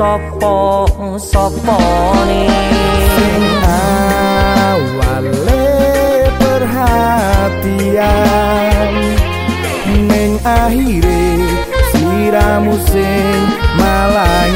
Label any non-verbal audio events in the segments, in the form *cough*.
sapa sapa sing awale perhatian. Ning akhire siramu sing malah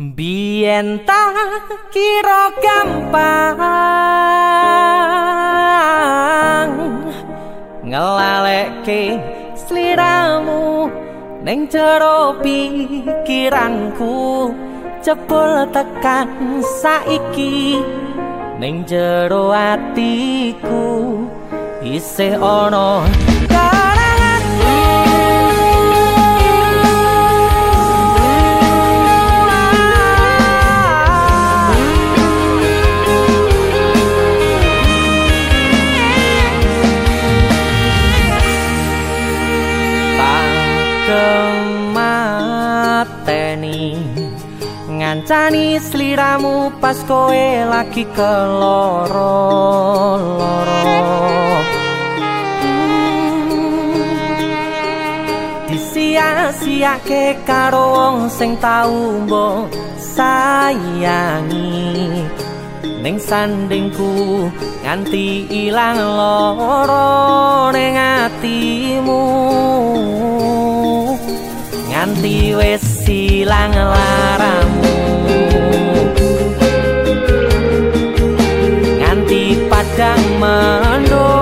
Biyen tak kira gampang. Ngelalekke sliramu ning jero pikiranku. Jebul tekan saiki ning jero atiku. Isih ana ngancani sliramu pas koe lagi keloro loro. Hmm. Disia-siake karo wong sing tau mbok sayangi. Ning sandingku nganti ilang loro ning atimu. Nganti wis silang laramu. commando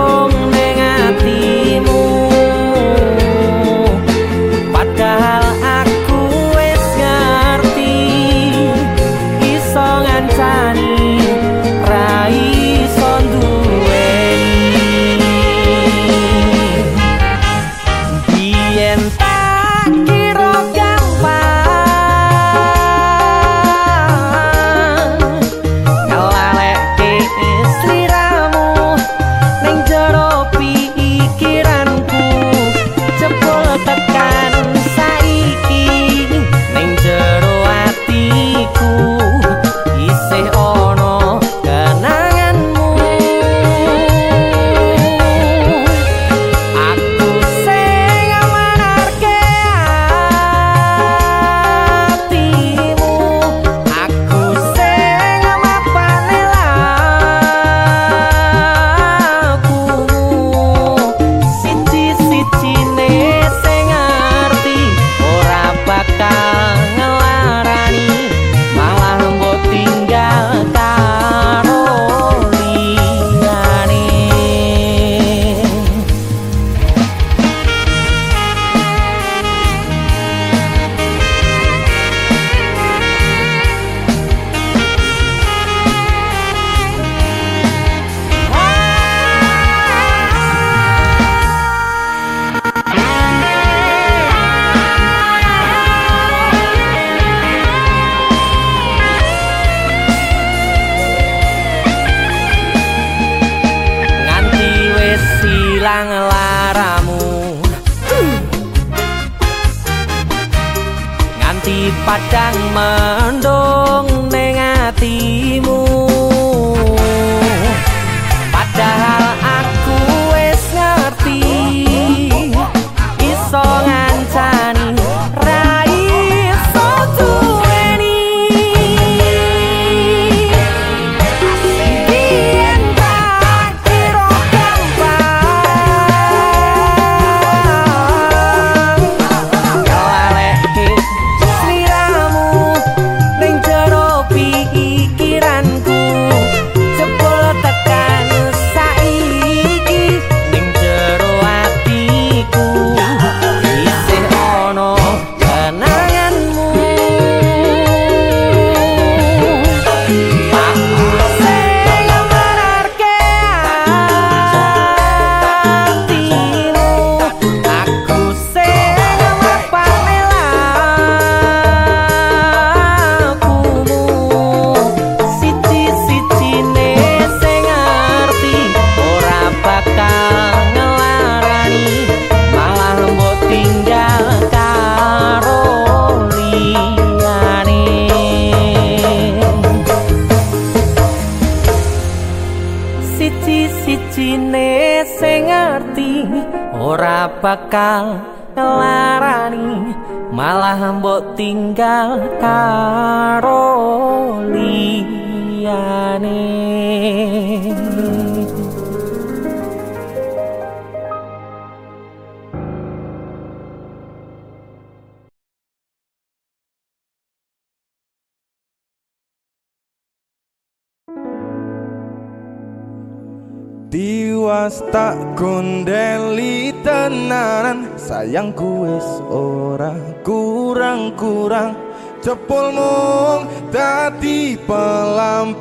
lepas tak gondeli tenanan. Sayangku wis ora kurang-kurang. Cepulmu dadi pelampiasan.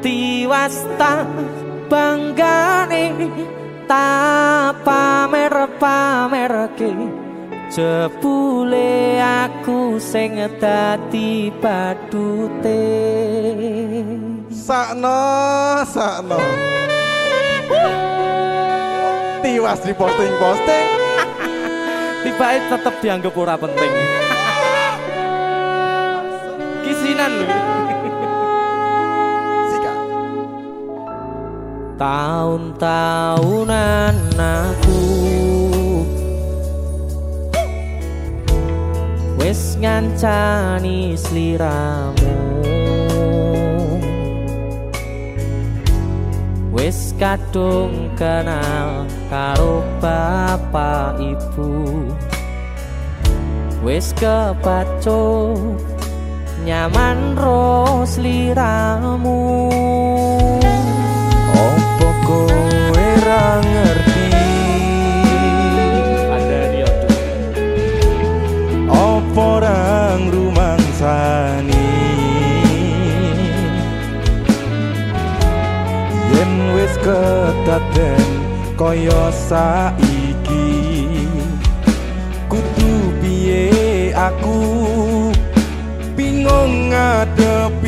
Tiwas tak banggane tak pamer pamer ke cepule aku sing dadi padute. sakno sakno. Tiwas di posting. Posting tiba tetap dianggap ora penting. Kisinan lu tahun-tahunan aku wes ngancani sliramu. wis kadung kenal karo bapak ibu. Wis kepaco nyaman ro sliramu. Opo kowe ra ngerti? kedaten kaya saiki. Kudu piye aku? Bingung ngadepi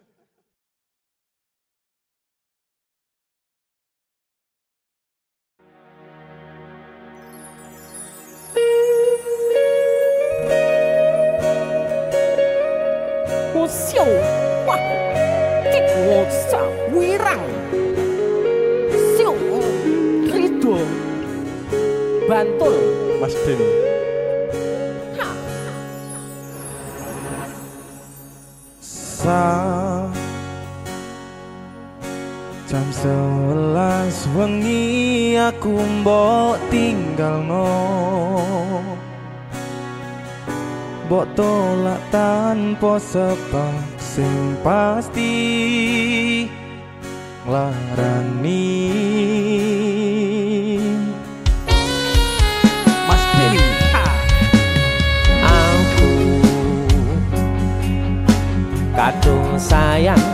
sepah sing pasti larani, aku kadung sayang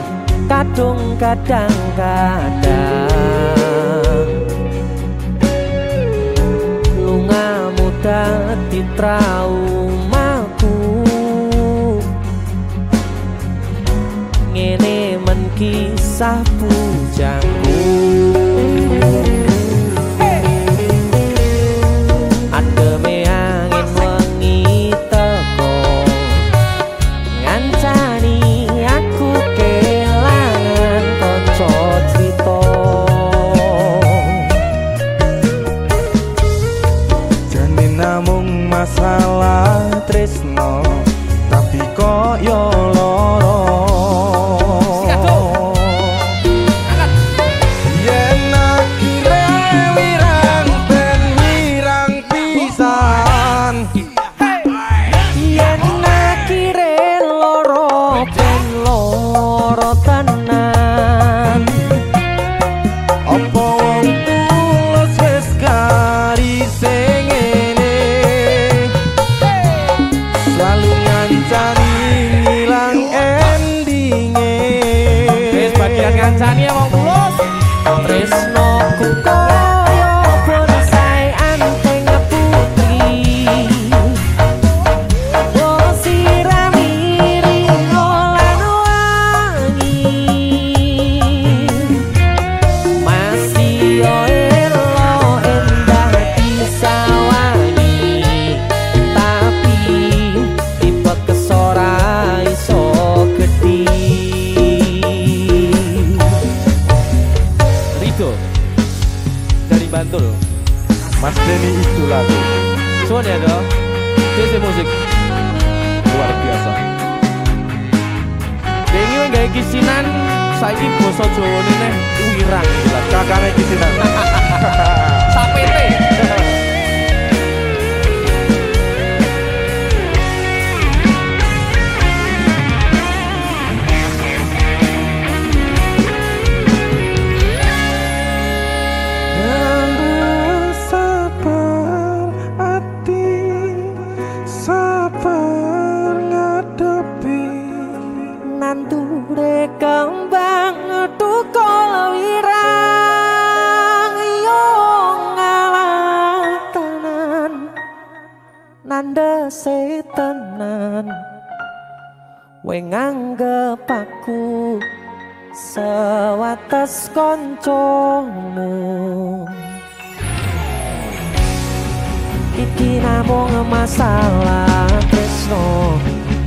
kadung kadang kadang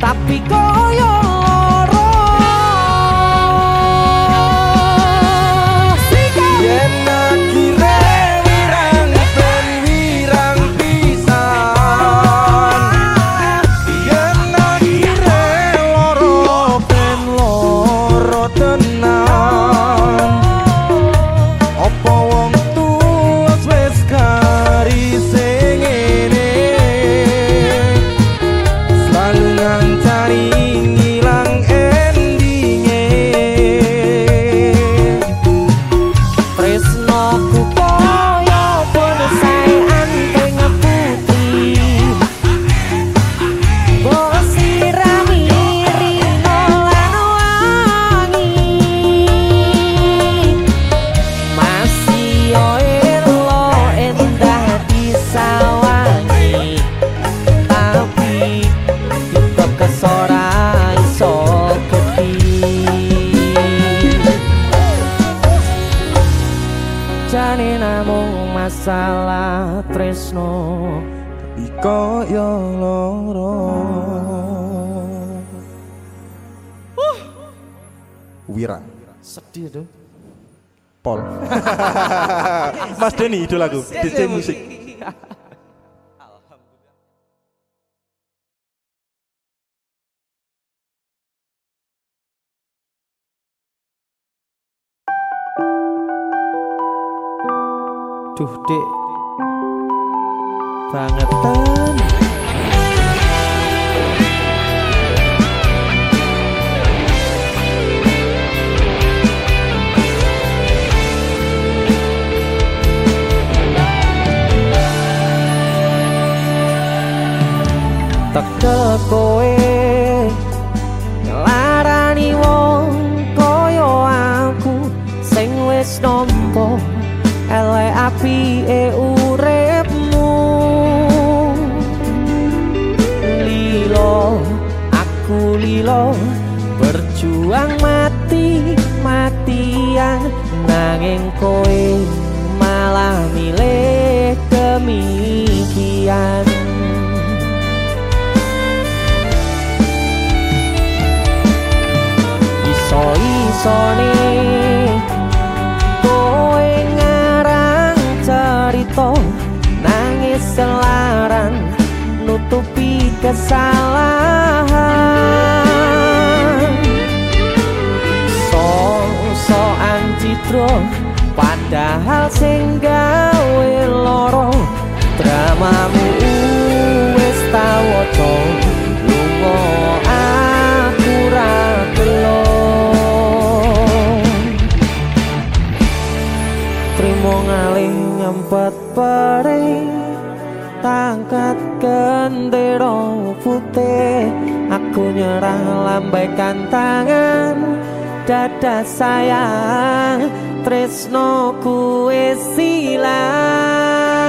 Tapi kau Mas Denny lagu, DJ musik. Duh, Dik. Bangetan. tak kowe larani wong koyo aku sing wis nampa elek api uripmu. Lilo aku lilo. kesalahan. So so citro padahal sing gawe loro dramamu wis tawoco lungo aku ra telo trimo ngalih ngempet pare tangkat kenderong menyerah lambaikan tangan. Dada sayang tresno kue silang.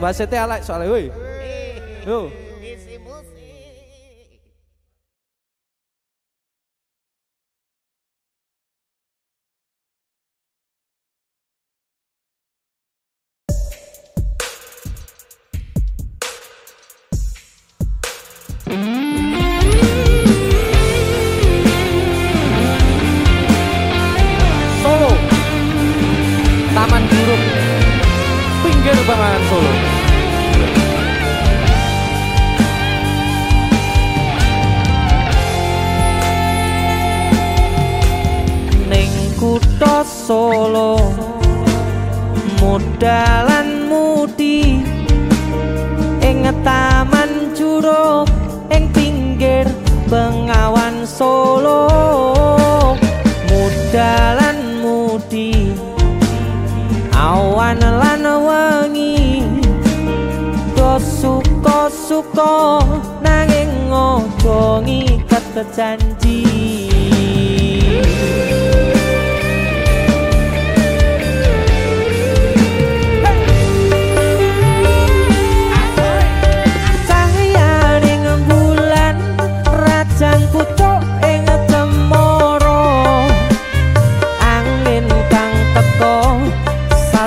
và sẽ lại soạn lại ơi. Ừ. solo. Modalan mudi. Ing taman juro ing pinggir bengawan solo. Modalan mudi. Awan lan wengi. Suka suka nanging ngojo ngikat janji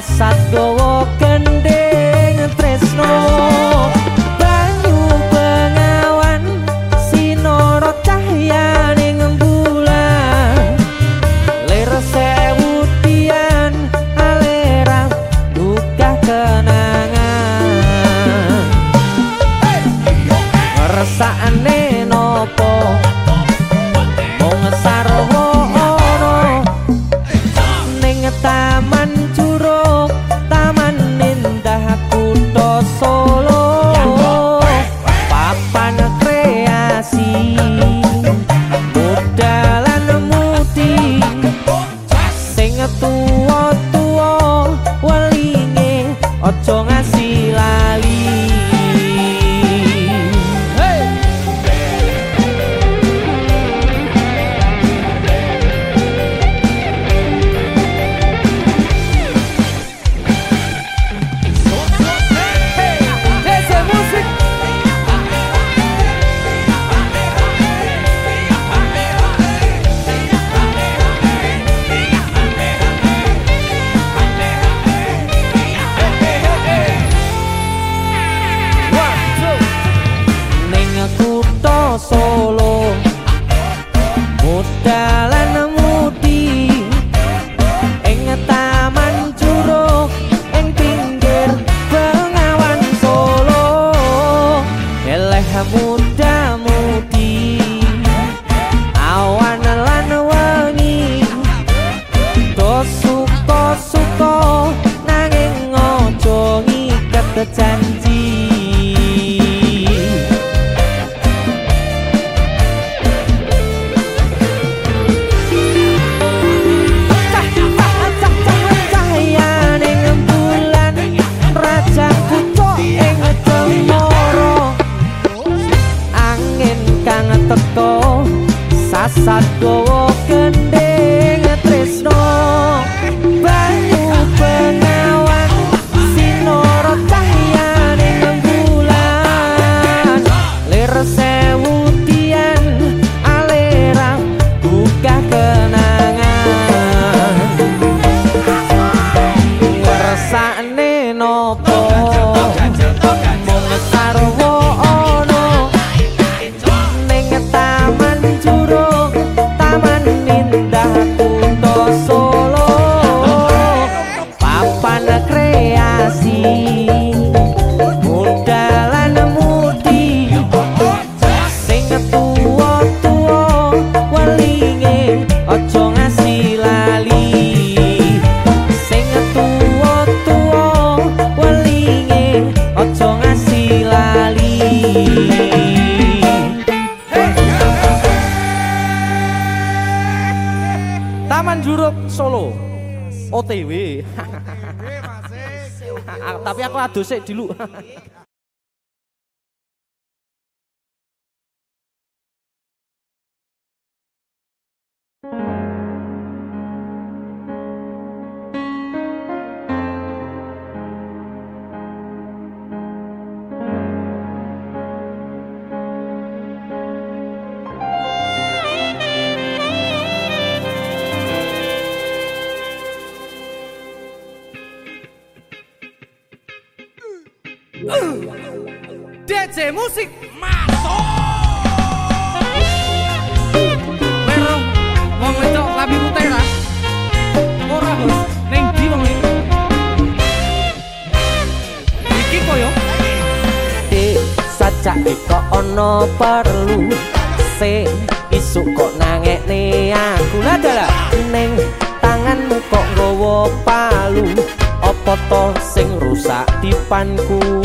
asat gowo ken sik dulu. *laughs* perlu. Se isuk kok nangekne aku. Adalah ning tanganmu kok gowo palu. Apa to sing rusak dipanku?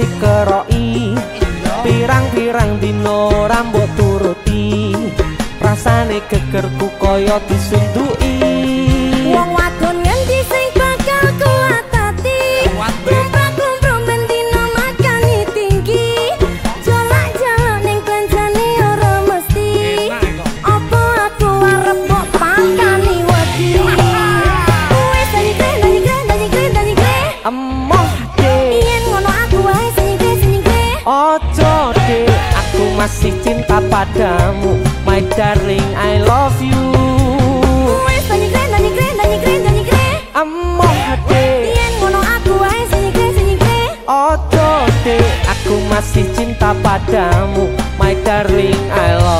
dikeroi pirang-pirang dino rambut turuti. Rasane gegerku kaya disunduk padamu My darling I love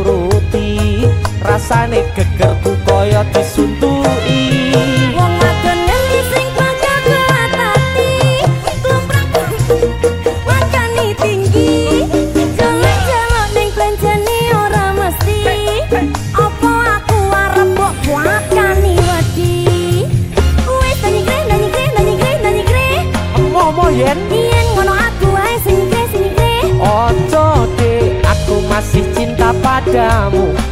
rasane gegerku kaya disuntui wong wadon nganti sing pancak kelatati klumprak wakane tinggi. Jelek jelek ning blenjene ora mesti. Apa aku arep mbok wakani wedi? Wis tani gre tani gre tani gre tani gre omong yen? Yen ngono aku ae sing gre sing gre aku masih cinta padamu.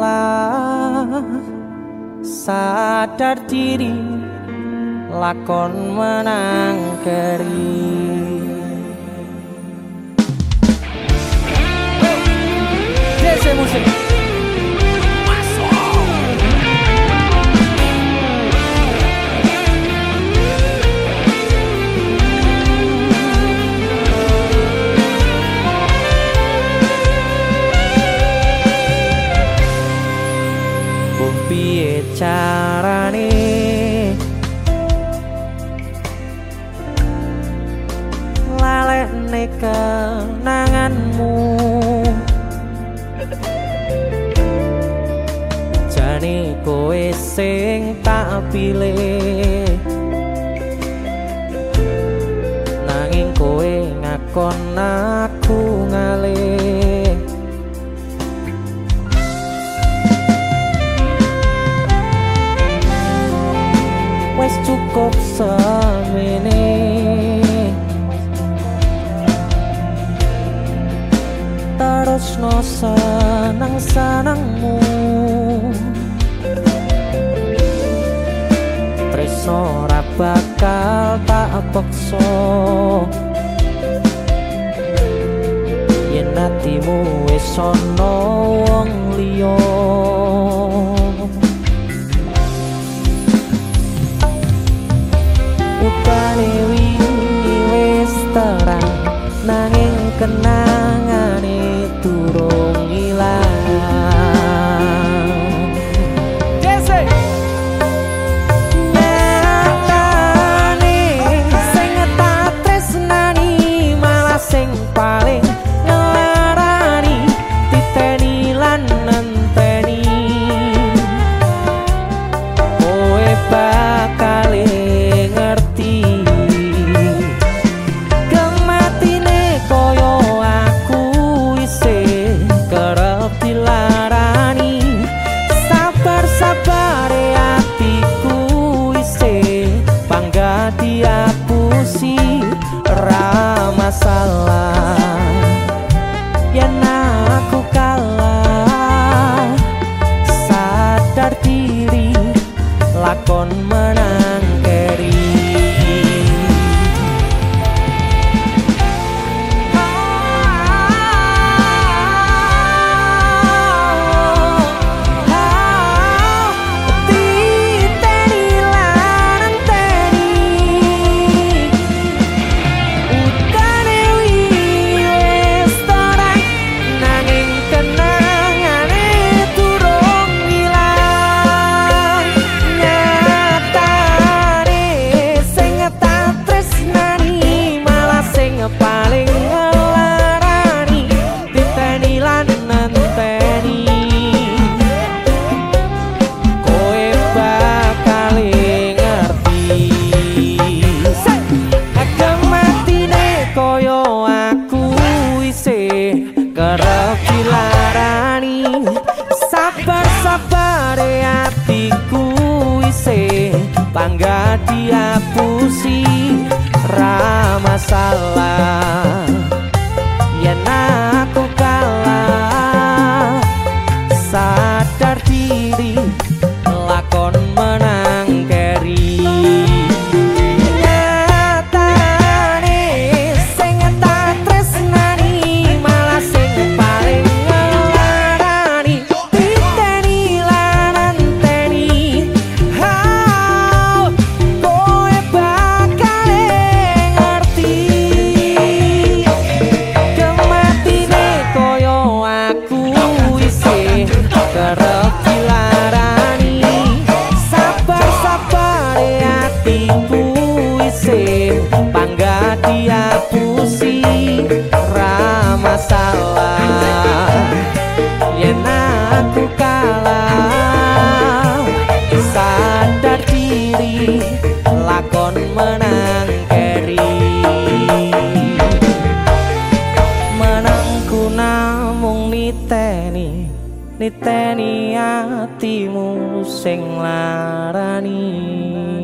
salah. Sadar diri lakon menang keri. Hey, carane lalekne kenanganmu. Jane kowe sing tak pilih. Nanging kowe ngakon nang samene tarosno seneng-senengmu tresno ra bakal tak apokso yen atimu wis ana wong liya. Kali wingi wis terang nanging kenang salah atimu sing larani.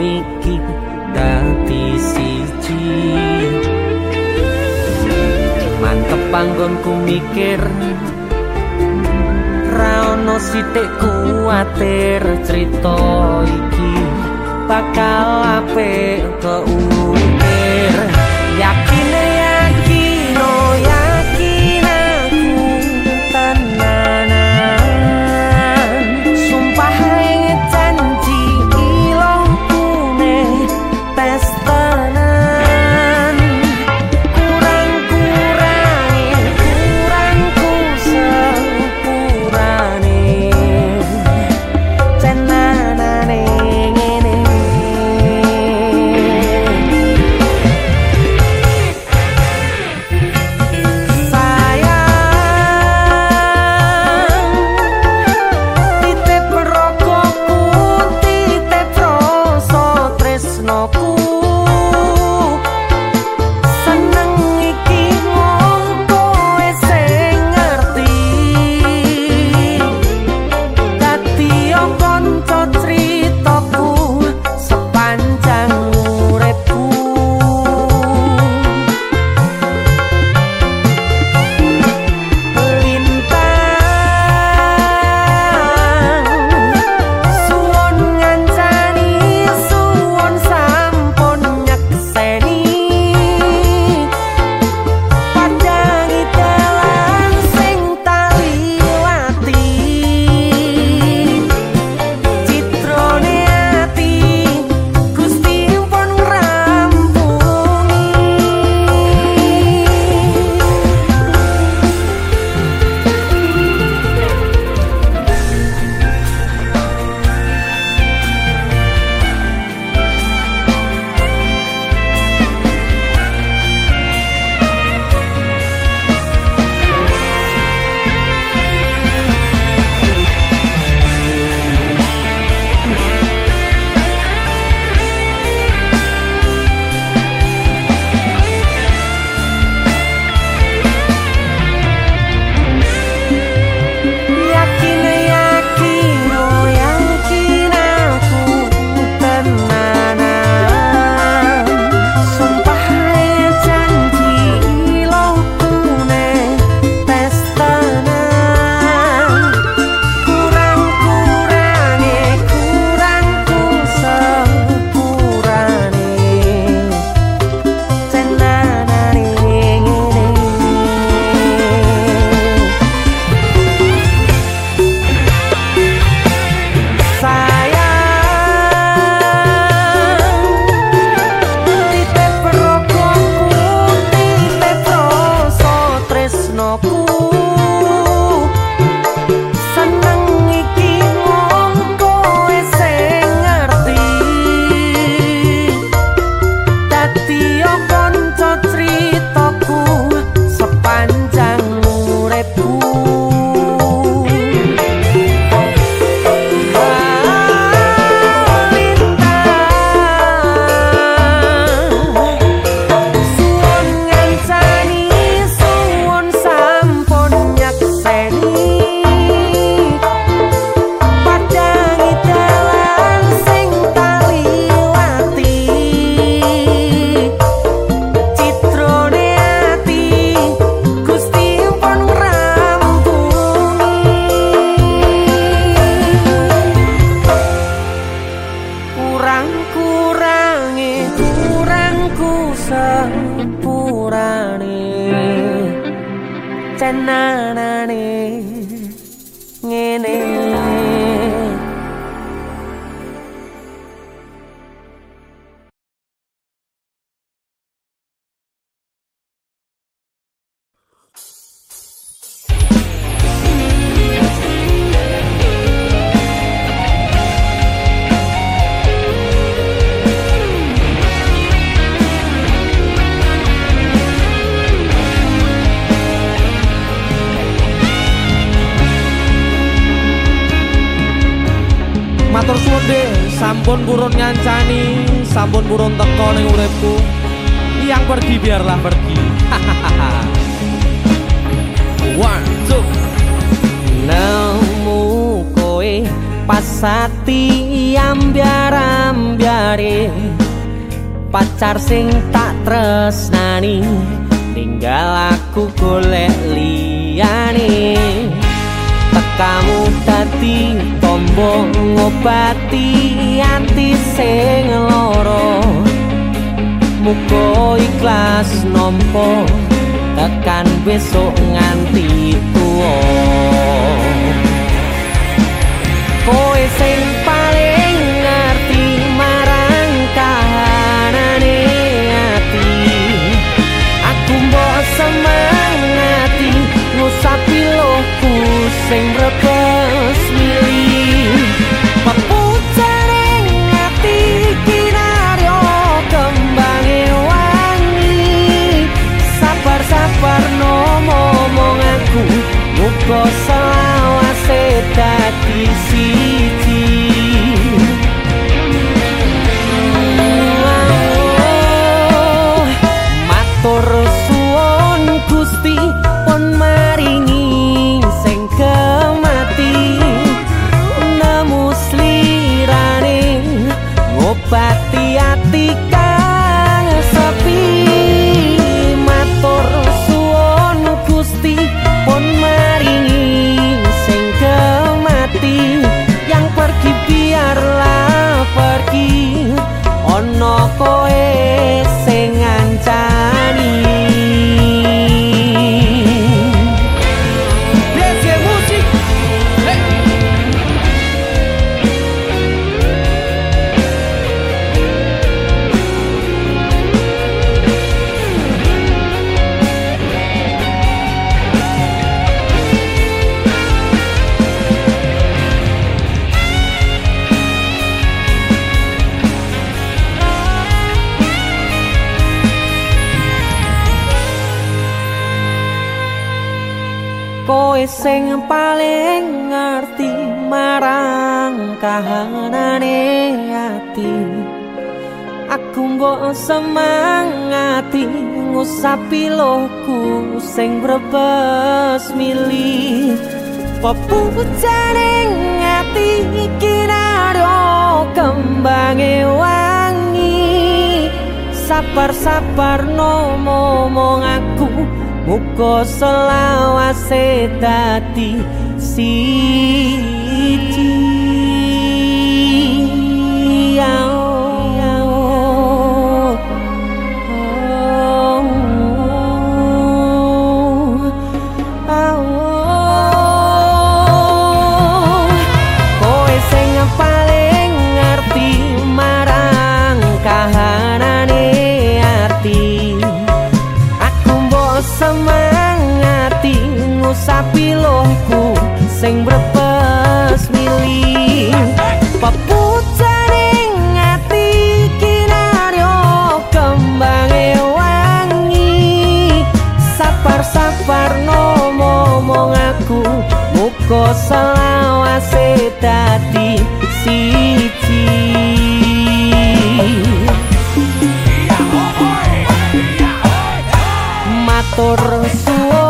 iki dadi siji. Mantep panggonku mikir ra ono sithik kuwatir crita iki. Bakal apik kok uh. புராணே சென்னானே pacar sing tak tresnani tinggal aku golek liyane. Tekamu dadi tombo ngobati anti sing loro muga ikhlas nompo tekan besok nganti tuwa. Kowe sing lohku sing rebes milih pepucane ati kinaryo kembange wangi sabar-sabar no momong aku muga selawase dadi siji ono koe mbok semangati ngusapi lohku sing brebes milih pepucane ati iki naryo kembange wangi. Sabar-sabar no momong aku muga selawase dadi siji ngusapi lohku sing brebes milih Pepucane ngati kinaryo kembange wangi. Sapar-sapar no momong aku Muka selawase dadi siji. Matur suwun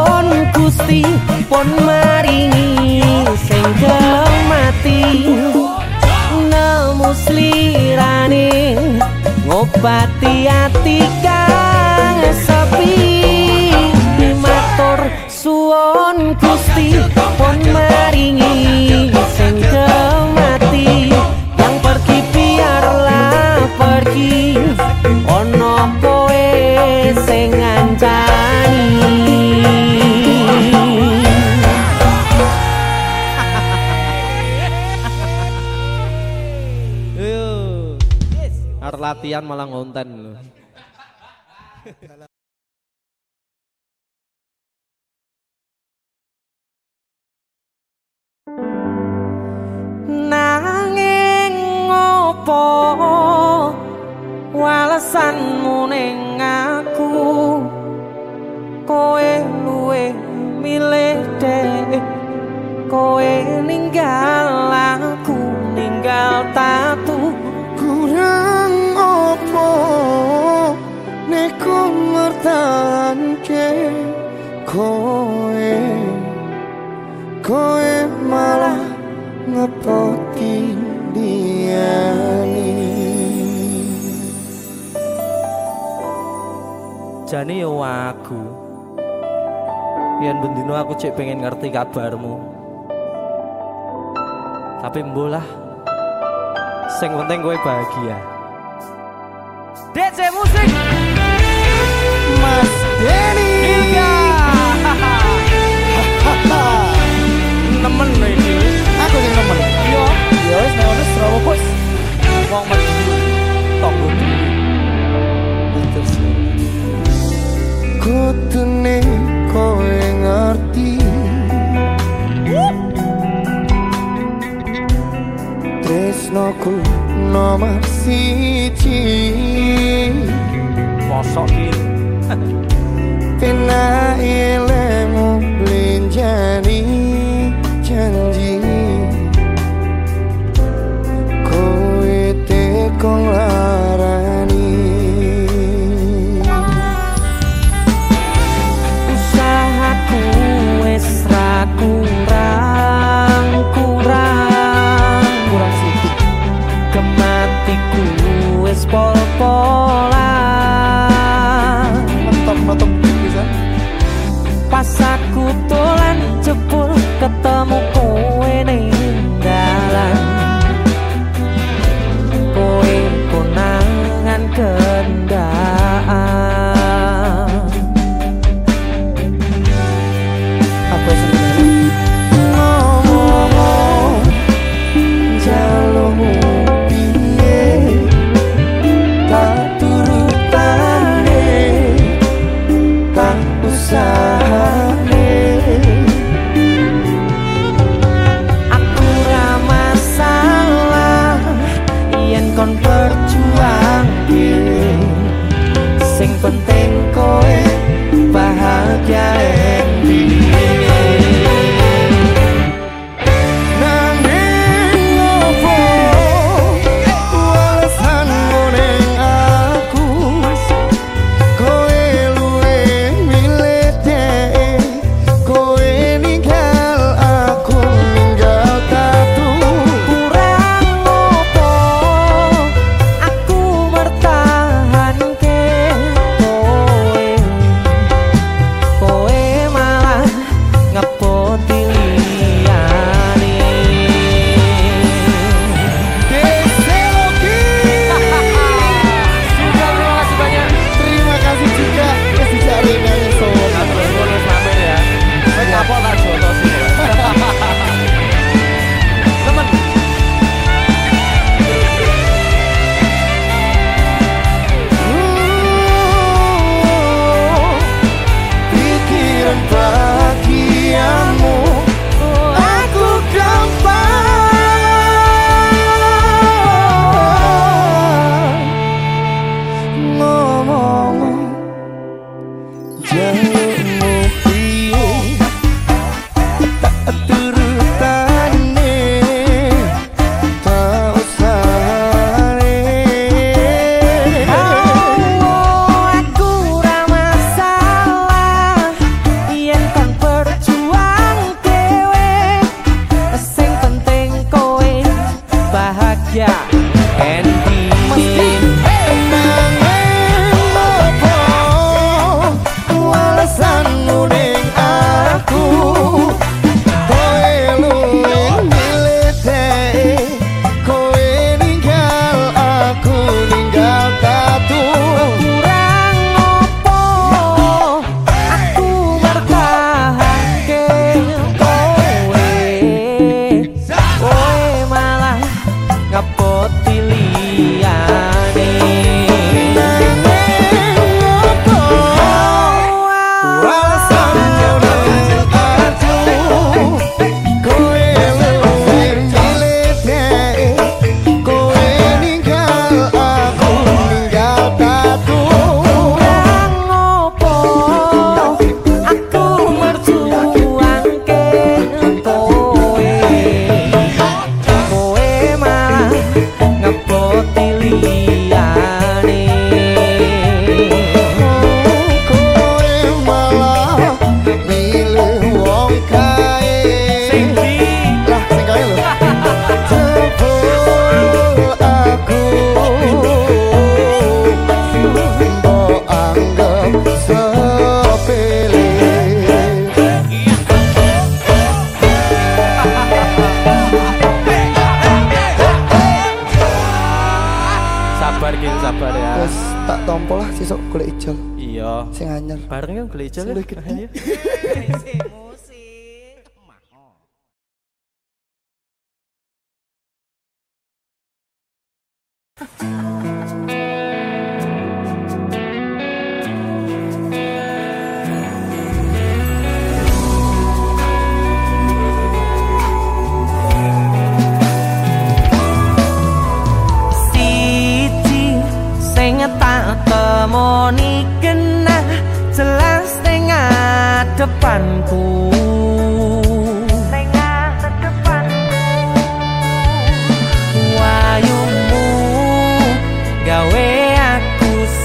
Gusti pun maringi sing kemati nemu slirane ngobati ati kang sepi. Matur suwun Gusti latihan malah ngonten. Ini ya aku. Yen bendino aku cek pengen ngerti kabarmu. Tapi mbolah sing penting gue bahagia. DC Musik Mas Deni Ilga *laughs* Nemen ini Aku yang nemen. Yo, yo wis nemen wis bos. Wong merdu Tunggu setene kowe ngerti. Tresnoku nomor siji. Mosok ki *laughs* Tena ilemu linjani janji. Kowe tekong lah pola. Mentok mentok bisa? Pas aku tolan jebul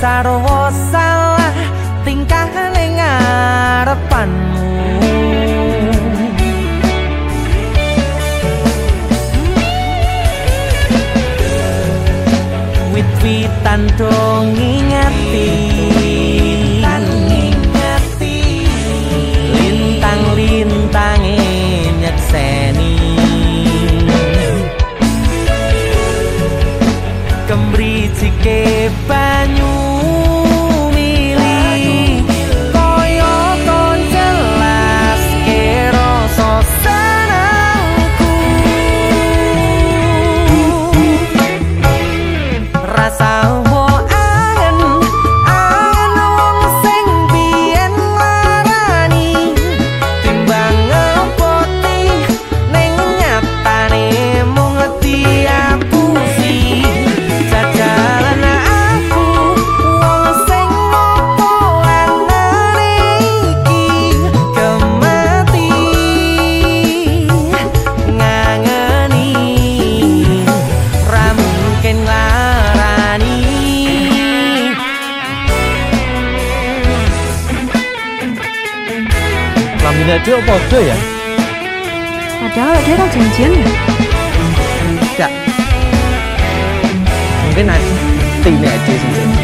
sarwa salah tingkah ning ngarepanmu wit-witan dong ngingeti. 都报罪呀、啊！打着了，追到总经理。Dạ Những cái này Tìm này chưa xin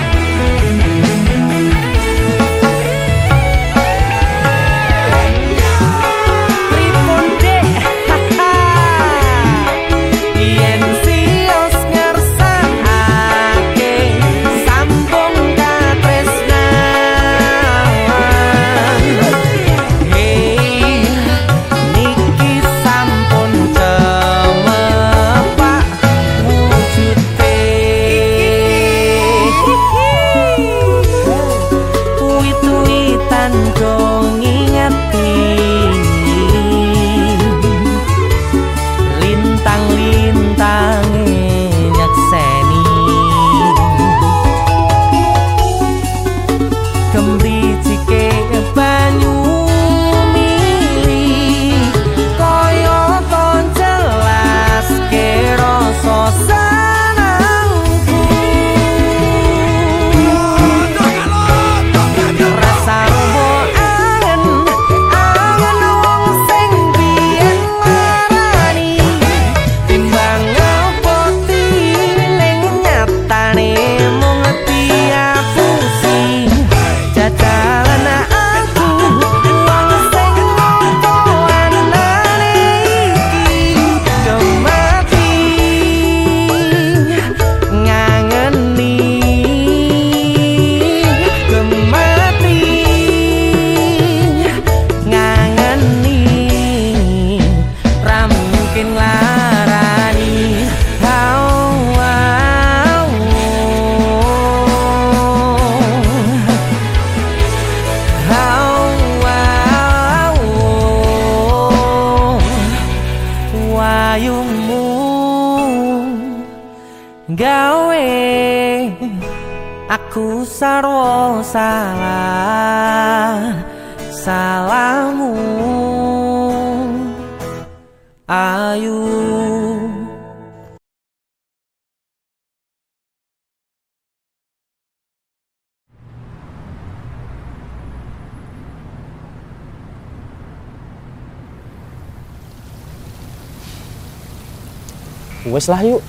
wes lah yuk.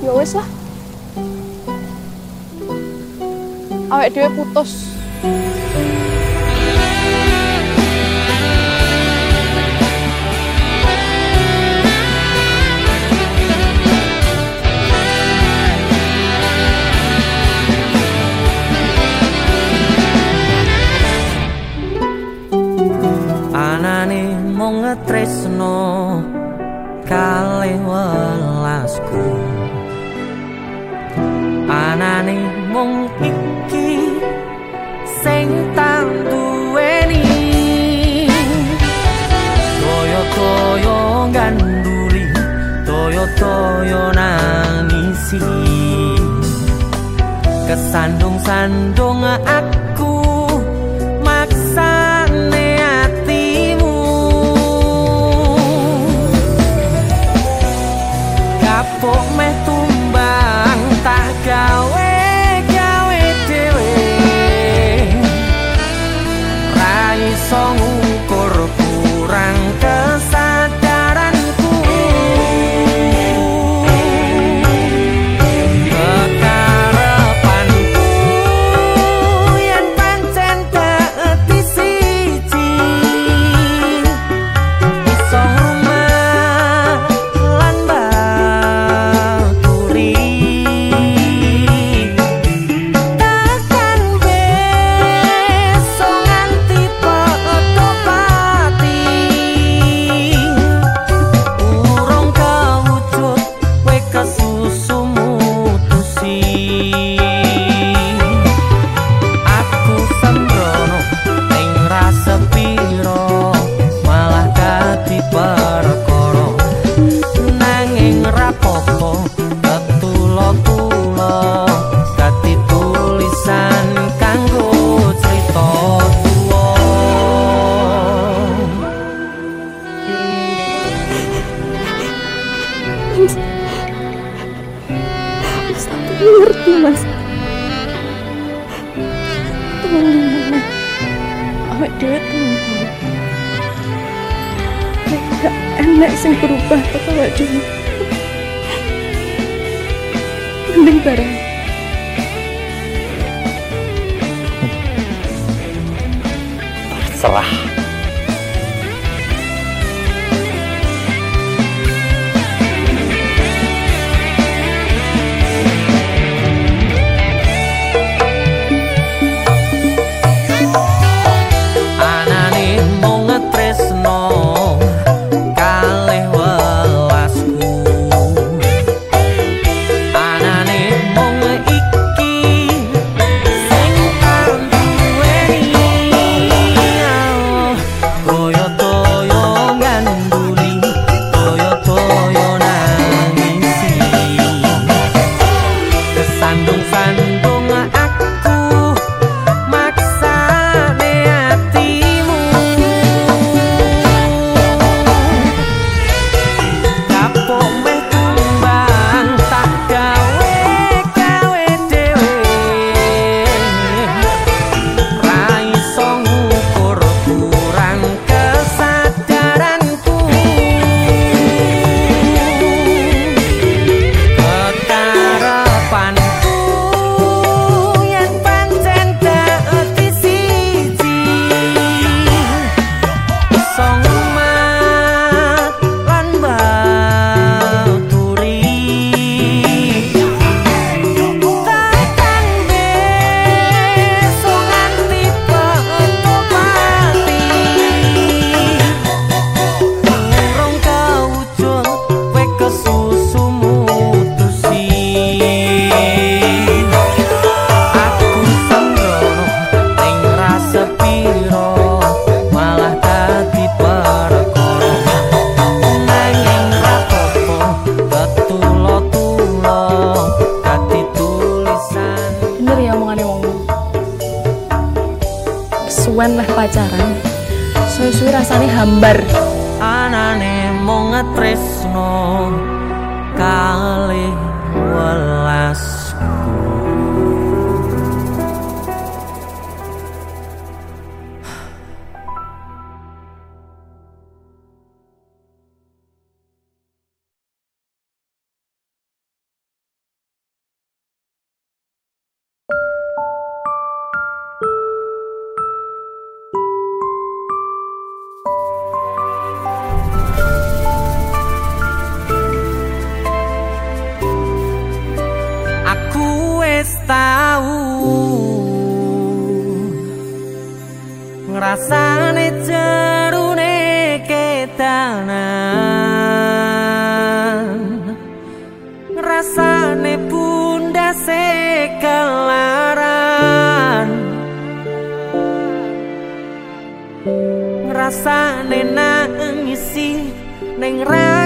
Ya wes lah awet dia putus. Anane mau ngetresno. kali welasku. Anane mung iki sing tak duweni. Koyo koyo ganduli toyo toyo nangisi. Kesandung sandung aku enak sing berubah atau wajah mending bareng. Serah rasane nangisi ning ra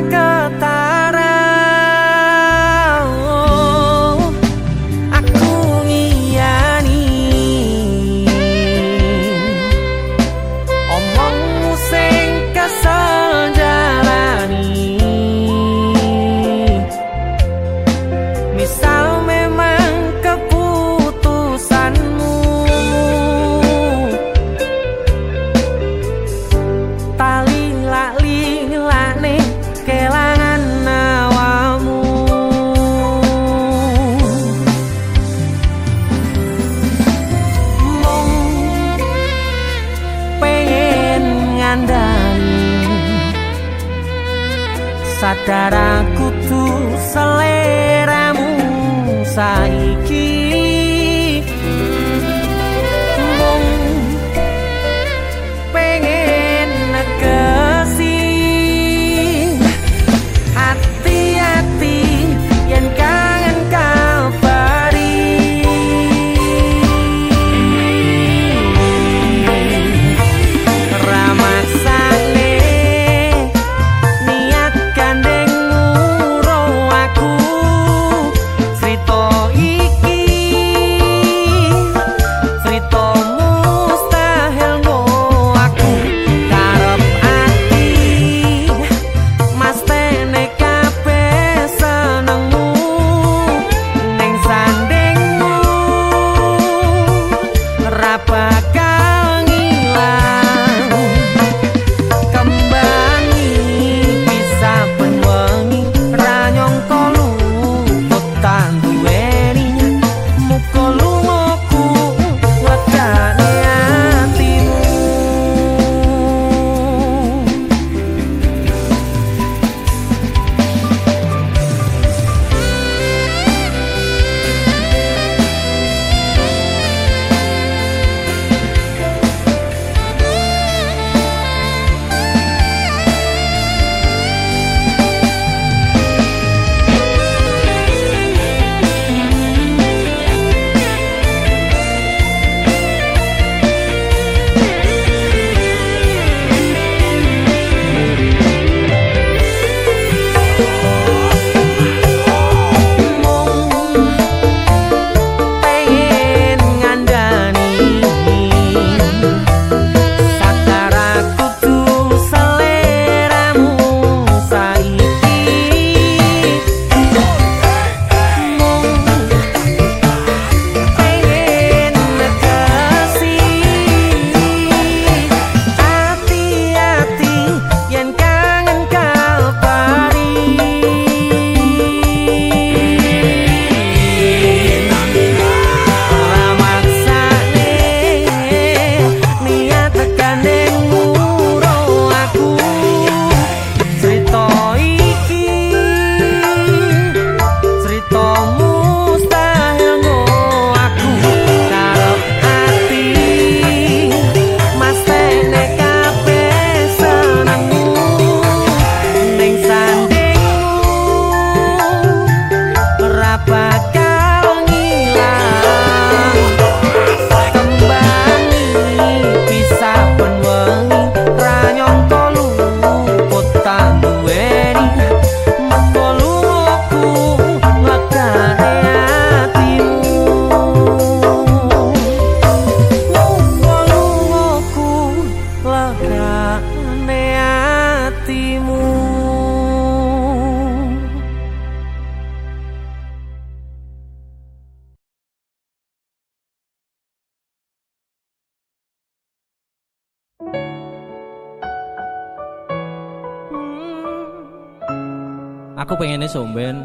somben.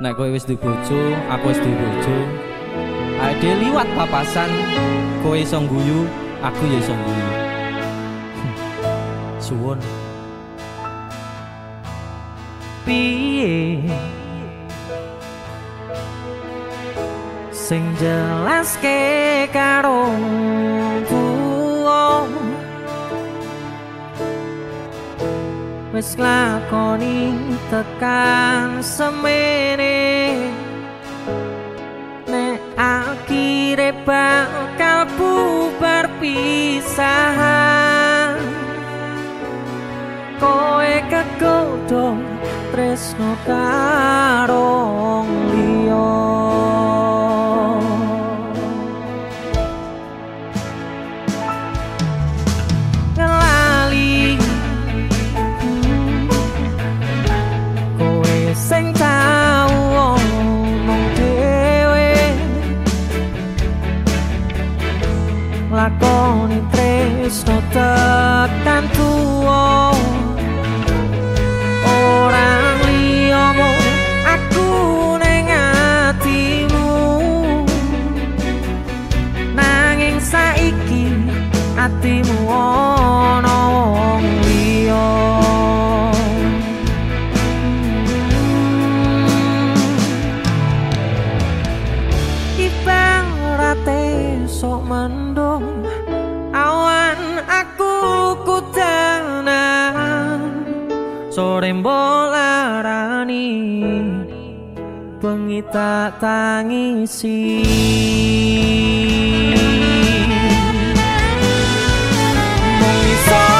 Nek kowe wis duwe bojo aku wis duwe bojo ade liwat papasan kowe iso guyu aku ya iso guyu hmm, suwon piye? Sing jelaske wis lakoni tekan semene. Nek akhire bakal bubar pisahan koe kekodong tresno karong nos notar. mbolarani bengi tak tangisi. Mung iso